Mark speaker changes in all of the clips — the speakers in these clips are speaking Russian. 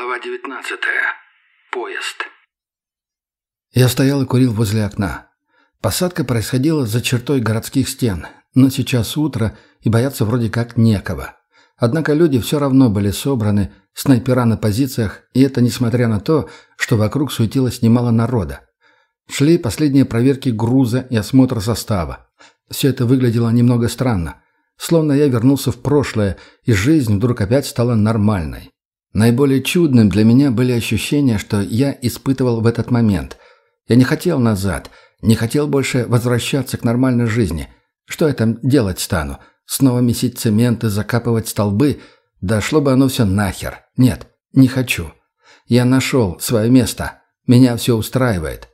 Speaker 1: Глава 19. Поезд.
Speaker 2: Я стоял и курил возле окна. Посадка происходила за чертой городских стен, но сейчас утро, и бояться вроде как некого. Однако люди все равно были собраны, снайпера на позициях, и это несмотря на то, что вокруг суетилось немало народа. Шли последние проверки груза и осмотр состава. Все это выглядело немного странно. Словно я вернулся в прошлое, и жизнь вдруг опять стала нормальной. Наиболее чудным для меня были ощущения, что я испытывал в этот момент. Я не хотел назад, не хотел больше возвращаться к нормальной жизни. Что я там делать стану? Снова месить цемент и закапывать столбы? Да шло бы оно все нахер. Нет, не хочу. Я нашел свое место. Меня все устраивает.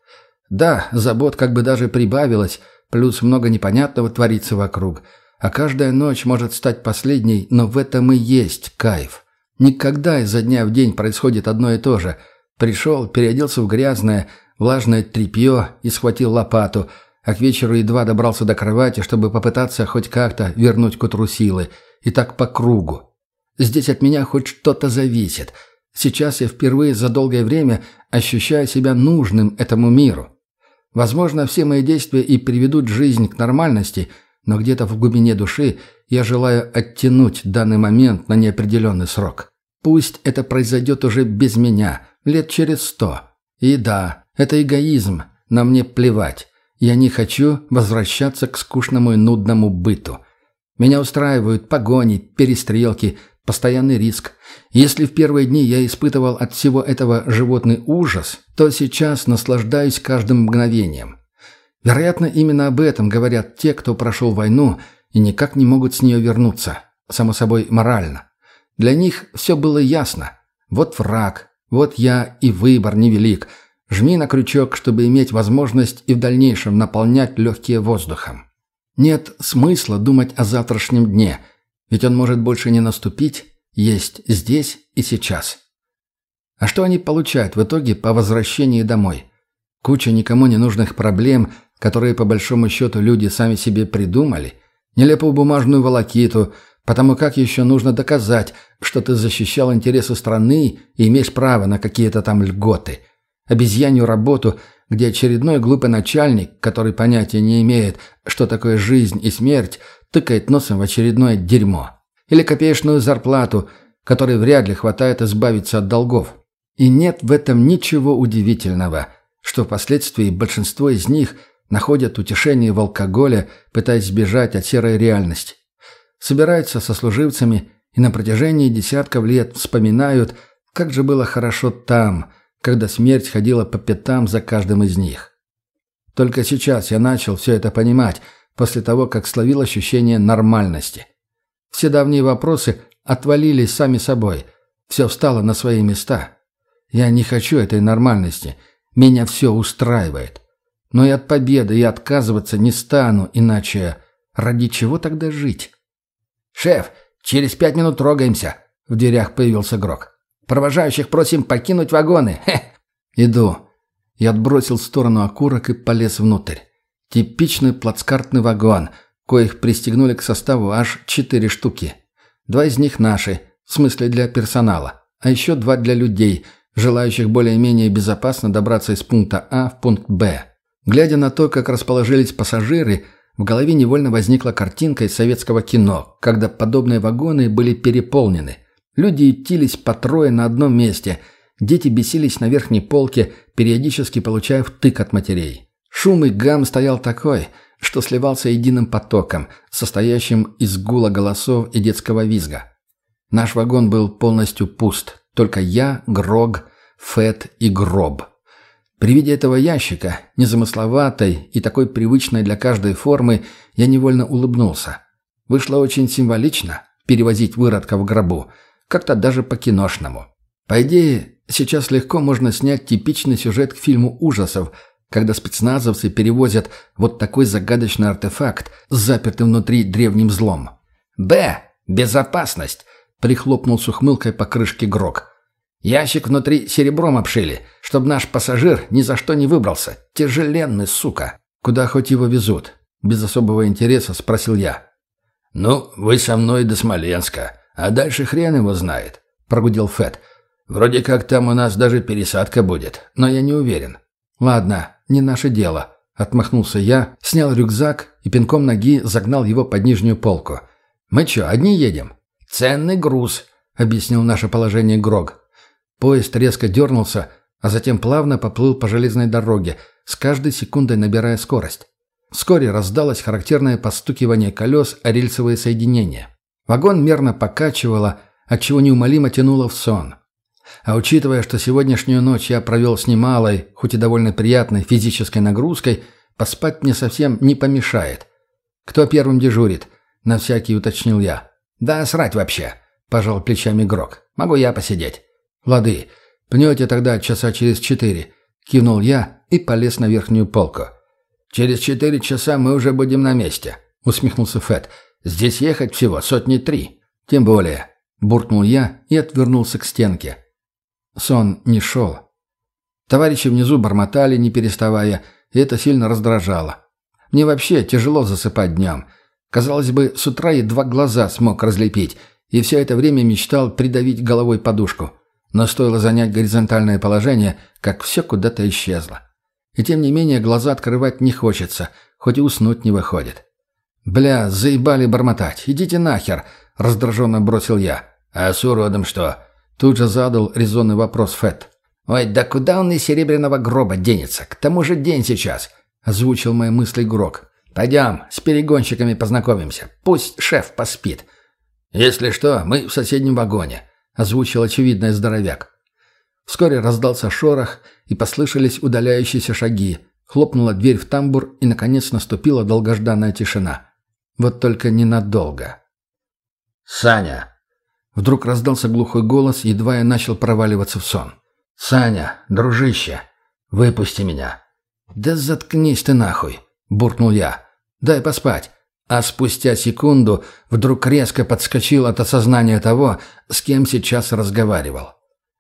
Speaker 2: Да, забот как бы даже прибавилось, плюс много непонятного творится вокруг. А каждая ночь может стать последней, но в этом и есть кайф. Никогда изо дня в день происходит одно и то же. Пришел, переоделся в грязное, влажное тряпье и схватил лопату, а к вечеру едва добрался до кровати, чтобы попытаться хоть как-то вернуть к утру силы. И так по кругу. Здесь от меня хоть что-то зависит. Сейчас я впервые за долгое время ощущаю себя нужным этому миру. Возможно, все мои действия и приведут жизнь к нормальности – но где-то в глубине души я желаю оттянуть данный момент на неопределенный срок. Пусть это произойдет уже без меня, лет через сто. И да, это эгоизм, но мне плевать. Я не хочу возвращаться к скучному и нудному быту. Меня устраивают погони, перестрелки, постоянный риск. Если в первые дни я испытывал от всего этого животный ужас, то сейчас наслаждаюсь каждым мгновением. Вероятно, именно об этом говорят те, кто прошел войну и никак не могут с нее вернуться. Само собой, морально. Для них все было ясно. Вот враг, вот я и выбор невелик. Жми на крючок, чтобы иметь возможность и в дальнейшем наполнять легкие воздухом. Нет смысла думать о завтрашнем дне, ведь он может больше не наступить, есть здесь и сейчас. А что они получают в итоге по возвращении домой? Куча никому не нужных проблем – которые по большому счету люди сами себе придумали, нелепую бумажную волокиту, потому как еще нужно доказать, что ты защищал интересы страны и имеешь право на какие-то там льготы. Обезьянью работу, где очередной глупый начальник, который понятия не имеет, что такое жизнь и смерть, тыкает носом в очередное дерьмо. Или копеечную зарплату, которой вряд ли хватает избавиться от долгов. И нет в этом ничего удивительного, что впоследствии большинство из них – находят утешение в алкоголе, пытаясь сбежать от серой реальности. Собираются со служивцами и на протяжении десятков лет вспоминают, как же было хорошо там, когда смерть ходила по пятам за каждым из них. Только сейчас я начал все это понимать, после того, как словил ощущение нормальности. Все давние вопросы отвалились сами собой, все встало на свои места. Я не хочу этой нормальности, меня все устраивает. Но и от победы я отказываться не стану, иначе ради чего тогда жить? «Шеф, через пять минут трогаемся!» В дверях появился Грок. «Провожающих просим покинуть вагоны!» Хе. «Иду». Я отбросил в сторону окурок и полез внутрь. Типичный плацкартный вагон, коих пристегнули к составу аж четыре штуки. Два из них наши, в смысле для персонала, а еще два для людей, желающих более-менее безопасно добраться из пункта А в пункт Б. Глядя на то, как расположились пассажиры, в голове невольно возникла картинка из советского кино, когда подобные вагоны были переполнены. Люди ютились по трое на одном месте, дети бесились на верхней полке, периодически получая втык от матерей. Шум и гам стоял такой, что сливался единым потоком, состоящим из гула голосов и детского визга. Наш вагон был полностью пуст, только я, Грог, Фет и Гроб – при виде этого ящика, незамысловатой и такой привычной для каждой формы, я невольно улыбнулся. Вышло очень символично перевозить выродка в гробу, как-то даже по-киношному. По идее, сейчас легко можно снять типичный сюжет к фильму ужасов, когда спецназовцы перевозят вот такой загадочный артефакт, запертый внутри древним злом. «Б. Безопасность!» — прихлопнул с ухмылкой по крышке Грок. Ящик внутри серебром обшили, чтобы наш пассажир ни за что не выбрался. Тяжеленный, сука. Куда хоть его везут? Без особого интереса спросил я. «Ну, вы со мной до Смоленска, а дальше хрен его знает», — прогудел Фет. Вроде как там у нас даже пересадка будет, но я не уверен». «Ладно, не наше дело», — отмахнулся я, снял рюкзак и пинком ноги загнал его под нижнюю полку. «Мы что, одни едем?» «Ценный груз», — объяснил наше положение Грог. Поезд резко дернулся, а затем плавно поплыл по железной дороге, с каждой секундой набирая скорость. Вскоре раздалось характерное постукивание колес о рельсовые соединения. Вагон мерно покачивало, отчего неумолимо тянуло в сон. А учитывая, что сегодняшнюю ночь я провел с немалой, хоть и довольно приятной физической нагрузкой, поспать мне совсем не помешает. «Кто первым дежурит?» — на всякий уточнил я. «Да срать вообще», — пожал плечами Грок. «Могу я посидеть». «Лады, пнете тогда часа через четыре», — кивнул я и полез на верхнюю полку. «Через четыре часа мы уже будем на месте», — усмехнулся Фэт. «Здесь ехать всего сотни три». «Тем более», — буркнул я и отвернулся к стенке. Сон не шел. Товарищи внизу бормотали, не переставая, и это сильно раздражало. Мне вообще тяжело засыпать днем. Казалось бы, с утра едва глаза смог разлепить, и все это время мечтал придавить головой подушку. Но стоило занять горизонтальное положение, как все куда-то исчезло. И тем не менее глаза открывать не хочется, хоть и уснуть не выходит. «Бля, заебали бормотать. Идите нахер!» — раздраженно бросил я. «А с уродом что?» Тут же задал резонный вопрос Фэт. «Ой, да куда он из серебряного гроба денется? К тому же день сейчас!» — озвучил мои мысли Грок. «Пойдем, с перегонщиками познакомимся. Пусть шеф поспит». «Если что, мы в соседнем вагоне», — озвучил очевидный здоровяк. Вскоре раздался шорох, и послышались удаляющиеся шаги. Хлопнула дверь в тамбур, и, наконец, наступила долгожданная тишина. Вот только ненадолго.
Speaker 1: «Саня!»
Speaker 2: Вдруг раздался глухой голос, едва я начал проваливаться в сон.
Speaker 1: «Саня, дружище, выпусти меня!»
Speaker 2: «Да заткнись ты нахуй!» – буркнул я. «Дай поспать!» А спустя секунду вдруг резко подскочил от осознания того, с кем сейчас разговаривал.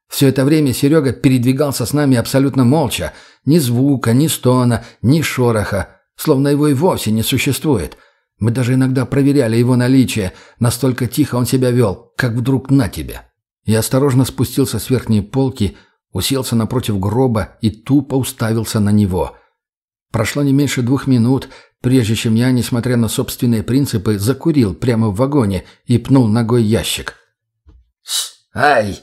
Speaker 2: Все это время Серега передвигался с нами абсолютно молча. Ни звука, ни стона, ни шороха. Словно его и вовсе не существует. Мы даже иногда проверяли его наличие. Настолько тихо он себя вел, как вдруг на тебе. Я осторожно спустился с верхней полки, уселся напротив гроба и тупо уставился на него. Прошло не меньше двух минут, прежде чем я, несмотря на собственные принципы, закурил прямо в вагоне и пнул ногой ящик.
Speaker 1: «Ай!»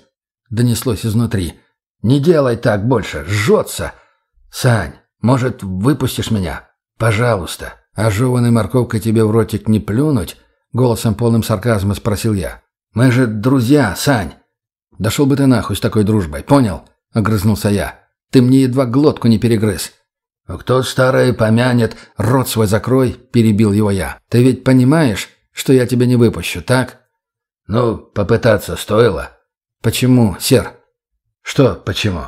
Speaker 2: донеслось изнутри.
Speaker 1: «Не делай так больше, жжется!» «Сань, может, выпустишь меня? Пожалуйста!»
Speaker 2: «А жеваной морковкой тебе в ротик не плюнуть?» Голосом полным сарказма спросил я.
Speaker 1: «Мы же друзья, Сань!»
Speaker 2: «Дошел бы ты нахуй с такой дружбой, понял?» Огрызнулся я. «Ты мне едва глотку не перегрыз».
Speaker 1: «Кто старое помянет, рот свой закрой», — перебил его я.
Speaker 2: «Ты ведь понимаешь, что я тебя не выпущу, так?»
Speaker 1: «Ну, попытаться стоило».
Speaker 2: «Почему, Сер?»
Speaker 1: «Что почему?»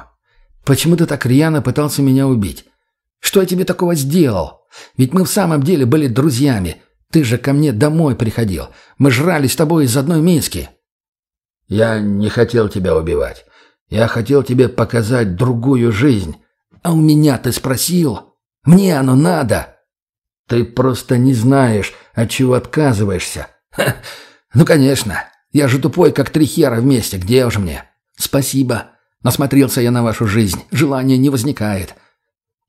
Speaker 2: «Почему ты так рьяно пытался меня убить? Что я тебе такого сделал? Ведь мы в самом деле были друзьями. Ты же ко мне домой приходил. Мы жрали с тобой из одной миски».
Speaker 1: «Я не хотел тебя убивать. Я хотел тебе показать другую жизнь.
Speaker 2: А у меня ты спросил? Мне оно надо».
Speaker 1: «Ты просто не знаешь, от чего отказываешься».
Speaker 2: Ха, «Ну, конечно. Я же тупой, как три хера вместе. Где уж мне? Спасибо. Насмотрелся я на вашу жизнь. Желания не возникает.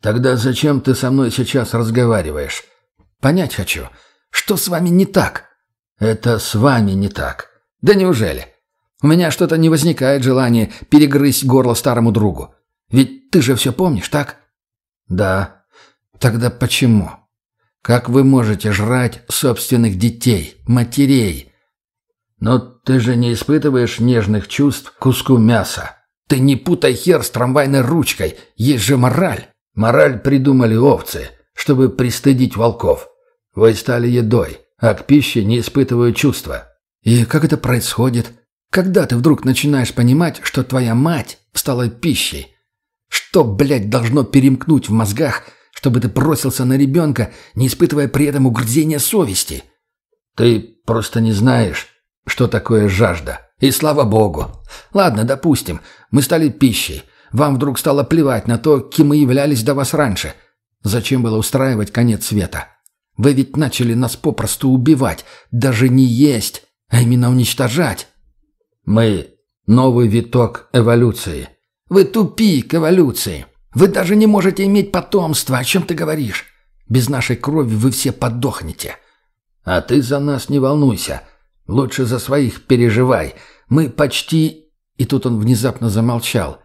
Speaker 1: Тогда зачем ты со мной сейчас разговариваешь?
Speaker 2: Понять хочу. Что с вами не так?
Speaker 1: Это с вами не так.
Speaker 2: Да неужели? У меня что-то не возникает желания перегрызть горло старому другу. Ведь ты же все помнишь, так?
Speaker 1: Да.
Speaker 2: Тогда почему? Как вы можете жрать собственных детей, матерей?
Speaker 1: Но ты же не испытываешь нежных чувств к куску мяса.
Speaker 2: Ты не путай хер с трамвайной ручкой, есть же мораль.
Speaker 1: Мораль придумали овцы, чтобы пристыдить волков. Вы стали едой, а к пище не испытывают чувства.
Speaker 2: И как это происходит? Когда ты вдруг начинаешь понимать, что твоя мать стала пищей? Что, блядь, должно перемкнуть в мозгах, чтобы ты бросился на ребенка, не испытывая при этом угрызения совести?
Speaker 1: Ты просто не знаешь, что такое жажда.
Speaker 2: И слава богу. Ладно, допустим, мы стали пищей. Вам вдруг стало плевать на то, кем мы являлись до вас раньше. Зачем было устраивать конец света? Вы ведь начали нас попросту убивать, даже не есть, а именно уничтожать.
Speaker 1: Мы Новый виток эволюции.
Speaker 2: Вы тупик эволюции. Вы даже не можете иметь потомство. О чем ты говоришь? Без нашей крови вы все подохнете.
Speaker 1: А ты за нас не волнуйся. Лучше за своих переживай. Мы почти...» И тут он внезапно замолчал.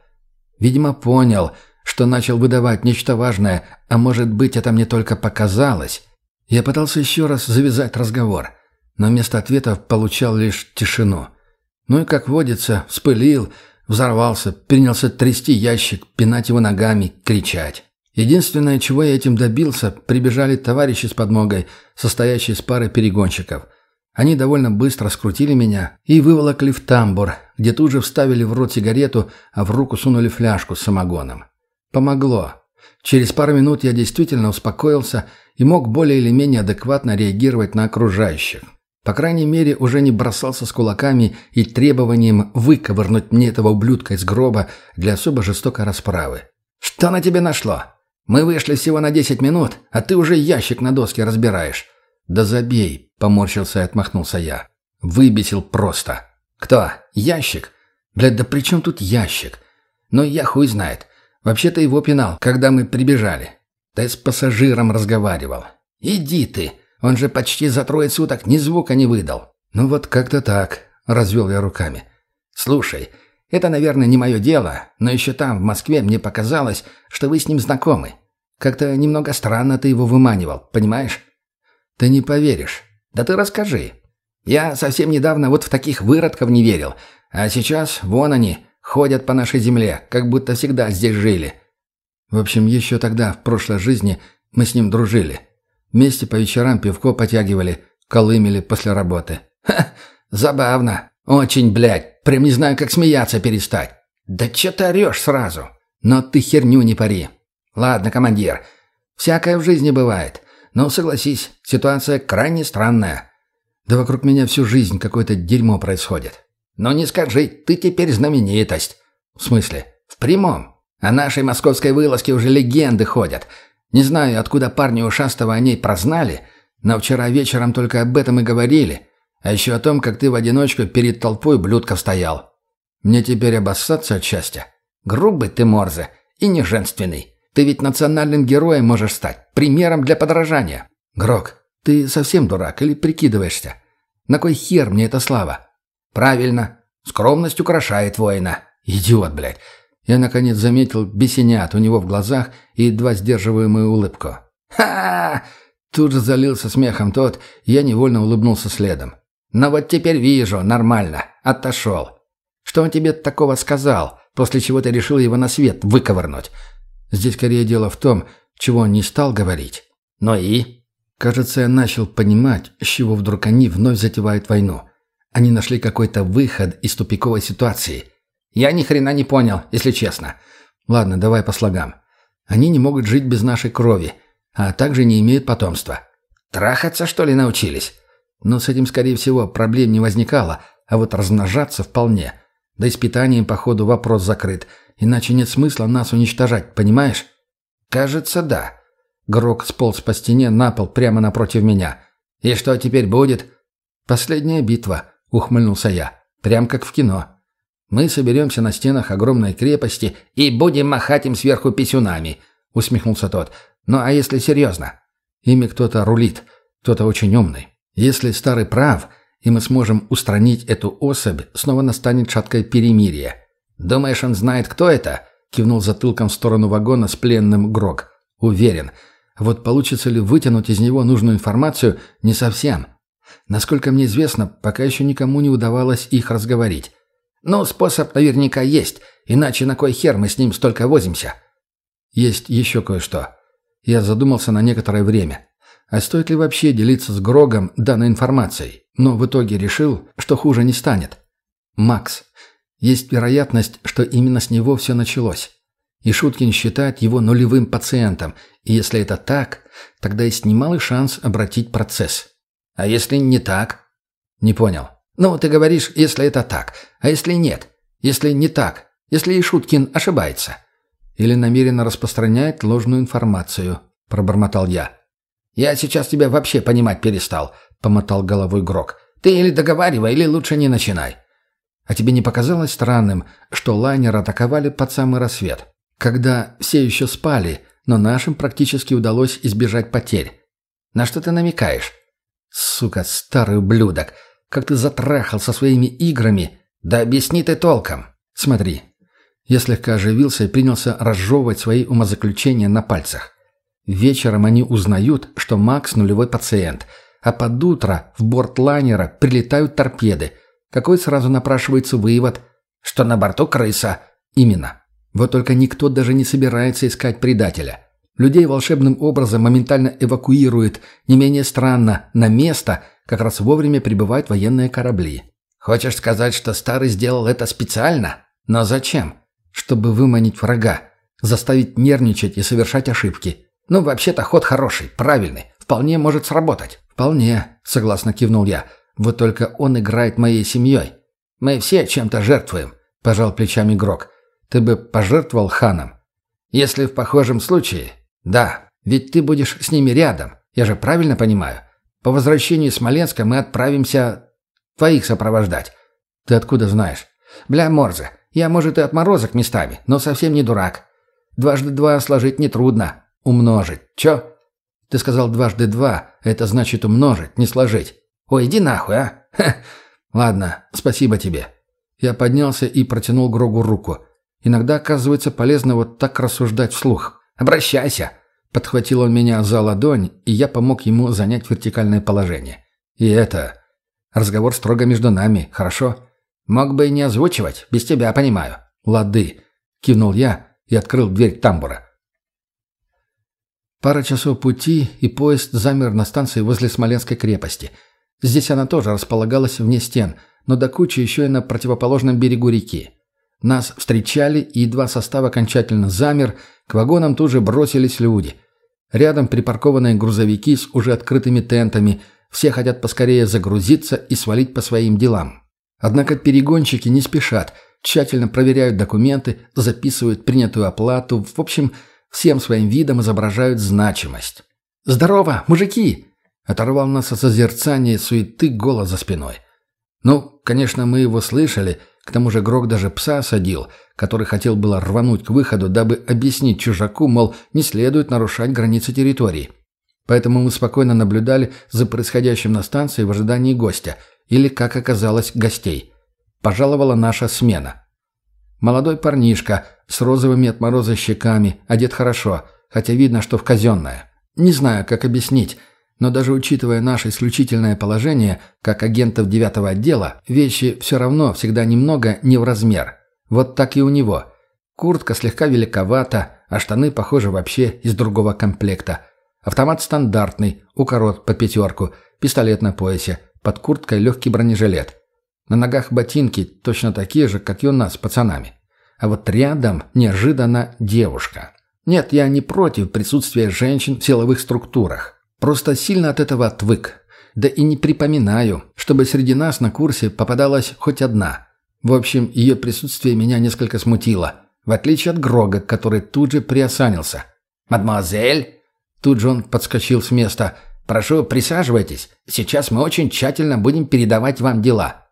Speaker 1: Видимо, понял, что начал выдавать нечто важное, а может быть, это мне только показалось. Я пытался еще раз завязать разговор, но вместо ответов получал лишь тишину. Ну и, как водится, вспылил, взорвался, принялся трясти ящик, пинать его ногами, кричать. Единственное, чего я этим добился, прибежали товарищи с подмогой, состоящие из пары перегонщиков. Они довольно быстро скрутили меня и выволокли в тамбур, где тут же вставили в рот сигарету, а в руку сунули фляжку с самогоном. Помогло. Через пару минут я действительно успокоился и мог более или менее адекватно реагировать на окружающих. По крайней мере, уже не бросался с кулаками и требованием выковырнуть мне этого ублюдка из гроба для особо жестокой расправы. «Что на тебе нашло? Мы вышли всего на десять минут, а ты уже ящик на доске разбираешь». «Да забей», — поморщился и отмахнулся я. «Выбесил просто». «Кто? Ящик? Блядь, да при чем тут ящик? Ну, я хуй знает. Вообще-то его пинал, когда мы прибежали. Да с пассажиром разговаривал. Иди ты, он же почти за трое суток ни звука не выдал. Ну вот как-то так, развел я руками. Слушай, это, наверное, не мое дело, но еще там, в Москве, мне показалось, что вы с ним знакомы. Как-то немного странно ты его выманивал, понимаешь? Ты не поверишь. Да ты расскажи. Я совсем недавно вот в таких выродков не верил, а сейчас вон они, ходят по нашей земле, как будто всегда здесь жили. В общем, еще тогда, в прошлой жизни, мы с ним дружили. Вместе по вечерам пивко потягивали, колымели после работы. Ха, забавно. Очень, блядь. Прям не знаю, как смеяться перестать. Да че ты орешь сразу? Но ты херню не пари. Ладно, командир. Всякое в жизни бывает. Но согласись, ситуация крайне странная. Да вокруг меня всю жизнь какое-то дерьмо происходит. Но не скажи, ты теперь знаменитость. В смысле? В прямом. О нашей московской вылазке уже легенды ходят. Не знаю, откуда парни ушастого о ней прознали, но вчера вечером только об этом и говорили. А еще о том, как ты в одиночку перед толпой блюдков стоял. Мне теперь обоссаться от счастья. Грубый ты, Морзе, и не женственный. Ты ведь национальным героем можешь стать, примером для подражания. Грок, ты совсем дурак или прикидываешься? На кой хер мне эта слава? Правильно. Скромность украшает воина. Идиот, блядь. Я, наконец, заметил бесенят у него в глазах и едва сдерживаемую улыбку. ха Тут же залился смехом тот, я невольно улыбнулся следом. «Но вот теперь вижу, нормально. Отошел. Что он тебе такого сказал, после чего ты решил его на свет выковырнуть?» Здесь скорее дело в том, чего он не стал говорить. «Но и?» Кажется, я начал понимать, с чего вдруг они вновь затевают войну. Они нашли какой-то выход из тупиковой ситуации. Я ни хрена не понял, если честно. Ладно, давай по слогам. Они не могут жить без нашей крови, а также не имеют потомства. Трахаться, что ли, научились? Но с этим, скорее всего, проблем не возникало, а вот размножаться вполне. Да и с питанием, походу, вопрос закрыт, иначе нет смысла нас уничтожать, понимаешь? Кажется, да. Грок сполз по стене на пол прямо напротив меня. И что теперь будет? Последняя битва, ухмыльнулся я. Прям как в кино. Мы соберемся на стенах огромной крепости и будем махать им сверху писюнами», — усмехнулся тот. «Ну а если серьезно? Ими кто-то рулит, кто-то очень умный. Если старый прав, и мы сможем устранить эту особь, снова настанет шаткое перемирие. Думаешь, он знает, кто это?» — кивнул затылком в сторону вагона с пленным Грок. «Уверен. Вот получится ли вытянуть из него нужную информацию, не совсем. Насколько мне известно, пока еще никому не удавалось их разговорить. Но способ наверняка есть, иначе на кой хер мы с ним столько возимся? Есть еще кое-что. Я задумался на некоторое время. А стоит ли вообще делиться с Грогом данной информацией? Но в итоге решил, что хуже не станет. Макс. Есть вероятность, что именно с него все началось. И Шуткин считает его нулевым пациентом, и если это так, тогда есть немалый шанс обратить процесс. А если не так? Не понял. «Ну, ты говоришь, если это так. А если нет? Если не так? Если Ишуткин ошибается?» «Или намеренно распространяет ложную информацию», — пробормотал я. «Я сейчас тебя вообще понимать перестал», — помотал головой Грок. «Ты или договаривай, или лучше не начинай». А тебе не показалось странным, что лайнер атаковали под самый рассвет, когда все еще спали, но нашим практически удалось избежать потерь? На что ты намекаешь? Сука, старый ублюдок, как ты затрахал со своими играми. Да объясни ты толком. Смотри. Я слегка оживился и принялся разжевывать свои умозаключения на пальцах. Вечером они узнают, что Макс нулевой пациент, а под утро в борт лайнера прилетают торпеды. Какой сразу напрашивается вывод, что на борту крыса. Именно. Вот только никто даже не собирается искать предателя. Людей волшебным образом моментально эвакуирует. Не менее странно, на место как раз вовремя прибывают военные корабли. Хочешь сказать, что Старый сделал это специально? Но зачем? Чтобы выманить врага, заставить нервничать и совершать ошибки. Ну, вообще-то ход хороший, правильный. Вполне может сработать. Вполне, согласно кивнул я. Вот только он играет моей семьей. Мы все чем-то жертвуем, пожал плечами Грок. Ты бы пожертвовал ханом? Если в похожем случае, да. Ведь ты будешь с ними рядом. Я же правильно понимаю? По возвращении из Смоленска мы отправимся твоих сопровождать. Ты откуда знаешь? Бля, Морзе, я, может, и отморозок местами, но совсем не дурак. Дважды два сложить нетрудно. Умножить. Чё? Ты сказал дважды два, это значит умножить, не сложить. Ой, иди нахуй, а? Ха. Ладно, спасибо тебе. Я поднялся и протянул Грогу руку. Иногда, оказывается, полезно вот так рассуждать вслух. Обращайся. Подхватил он меня за ладонь, и я помог ему занять вертикальное положение. И это... Разговор строго между нами, хорошо? Мог бы и не озвучивать, без тебя понимаю. Лады. Кивнул я и открыл дверь тамбура. Пара часов пути, и поезд замер на станции возле Смоленской крепости. Здесь она тоже располагалась вне стен, но до кучи еще и на противоположном берегу реки. Нас встречали, и едва состав окончательно замер, к вагонам тут же бросились люди. Рядом припаркованные грузовики с уже открытыми тентами. Все хотят поскорее загрузиться и свалить по своим делам. Однако перегонщики не спешат, тщательно проверяют документы, записывают принятую оплату, в общем, всем своим видом изображают значимость. «Здорово, мужики!» Оторвал нас от созерцания суеты голос за спиной. Ну, конечно, мы его слышали – к тому же Грок даже пса садил, который хотел было рвануть к выходу, дабы объяснить чужаку, мол, не следует нарушать границы территории. Поэтому мы спокойно наблюдали за происходящим на станции в ожидании гостя, или, как оказалось, гостей. Пожаловала наша смена. Молодой парнишка с розовыми от мороза щеками, одет хорошо, хотя видно, что в казенное. Не знаю, как объяснить, но даже учитывая наше исключительное положение, как агентов девятого отдела, вещи все равно всегда немного не в размер. Вот так и у него. Куртка слегка великовата, а штаны, похоже, вообще из другого комплекта. Автомат стандартный, укорот под пятерку, пистолет на поясе, под курткой легкий бронежилет. На ногах ботинки точно такие же, как и у нас с пацанами. А вот рядом неожиданно девушка. Нет, я не против присутствия женщин в силовых структурах. Просто сильно от этого отвык. Да и не припоминаю, чтобы среди нас на курсе попадалась хоть одна. В общем, ее присутствие меня несколько смутило. В отличие от Грога, который тут же приосанился. «Мадемуазель?» Тут же он подскочил с места. «Прошу, присаживайтесь. Сейчас мы очень тщательно будем передавать вам дела».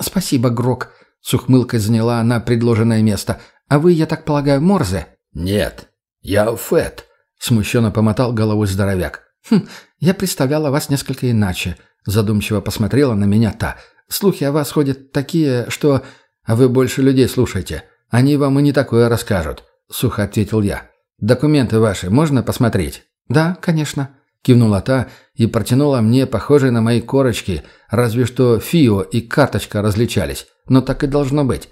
Speaker 1: «Спасибо, Грог», — с ухмылкой заняла она предложенное место. «А вы, я так полагаю, Морзе?» «Нет, я Фет», — смущенно помотал головой здоровяк.
Speaker 2: «Хм, я представляла вас несколько иначе», — задумчиво посмотрела на меня та. «Слухи о вас ходят такие, что...»
Speaker 1: «А вы больше людей слушайте. Они вам и не такое расскажут», — сухо ответил я. «Документы ваши можно посмотреть?»
Speaker 2: «Да, конечно», —
Speaker 1: кивнула та и протянула мне похожие на мои корочки, разве что ФИО и карточка различались, но так и должно быть.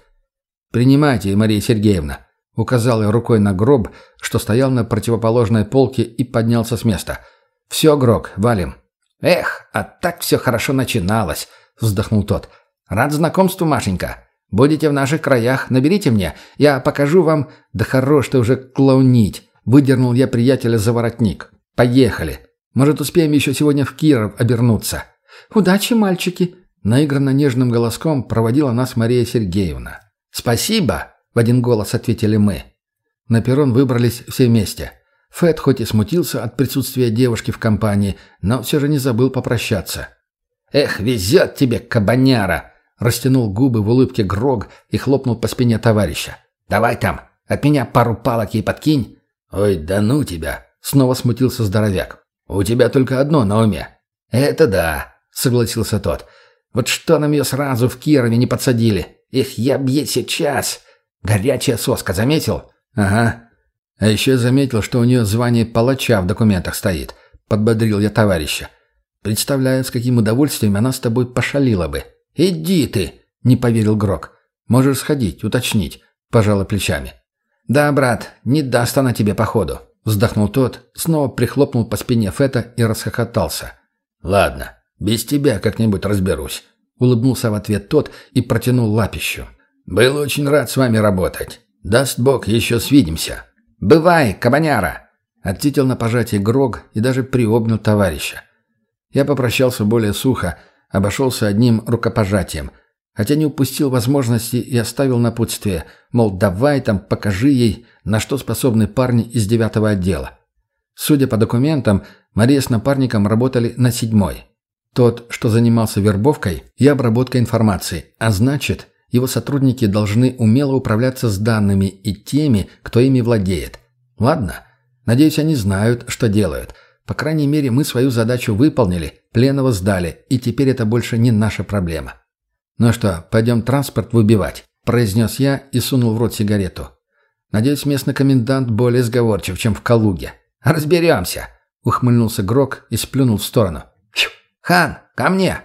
Speaker 1: «Принимайте, Мария Сергеевна», — указал я рукой на гроб, что стоял на противоположной полке и поднялся с места — «Все, Грок, валим». «Эх, а так все хорошо начиналось», — вздохнул тот. «Рад знакомству, Машенька. Будете в наших краях, наберите мне. Я покажу вам...» «Да хорош ты уже клоунить!» — выдернул я приятеля за воротник. «Поехали. Может, успеем еще сегодня в Киров обернуться».
Speaker 2: «Удачи, мальчики!»
Speaker 1: — наигранно нежным голоском проводила нас Мария Сергеевна. «Спасибо!» — в один голос ответили мы. На перрон выбрались все вместе — Фэт хоть и смутился от присутствия девушки в компании, но все же не забыл попрощаться. «Эх, везет тебе, кабаняра!» Растянул губы в улыбке Грог и хлопнул по спине товарища. «Давай там, от меня пару палок ей подкинь». «Ой, да ну тебя!» — снова смутился здоровяк. «У тебя только одно на уме». «Это да», — согласился тот. «Вот что нам ее сразу в Кирове не подсадили? Их я б ей сейчас. Горячая соска, заметил?» «Ага». А еще заметил, что у нее звание палача в документах стоит. Подбодрил я товарища. Представляю, с каким удовольствием она с тобой пошалила бы. «Иди ты!» — не поверил Грок. «Можешь сходить, уточнить», — пожала плечами. «Да, брат, не даст она тебе походу», — вздохнул тот, снова прихлопнул по спине Фета и расхохотался. «Ладно, без тебя как-нибудь разберусь», — улыбнулся в ответ тот и протянул лапищу. «Был очень рад с вами работать. Даст Бог, еще свидимся». «Бывай, кабаняра!» — ответил на пожатие Грог и даже приобнял товарища. Я попрощался более сухо, — Обошелся одним рукопожатием. Хотя не упустил возможности и оставил напутствие, мол, давай там, покажи ей, на что способны парни из девятого отдела. Судя по документам, Мария с напарником работали на седьмой. Тот, что занимался вербовкой и обработкой информации, а значит, его сотрудники должны умело управляться с данными и теми, кто ими владеет. Ладно, надеюсь, они знают, что делают – по крайней мере, мы свою задачу выполнили, пленного сдали, и теперь это больше не наша проблема. «Ну что, пойдем транспорт выбивать», – произнес я и сунул в рот сигарету. «Надеюсь, местный комендант более сговорчив, чем в Калуге». «Разберемся», – ухмыльнулся Грок и сплюнул в сторону. «Хан, ко мне!»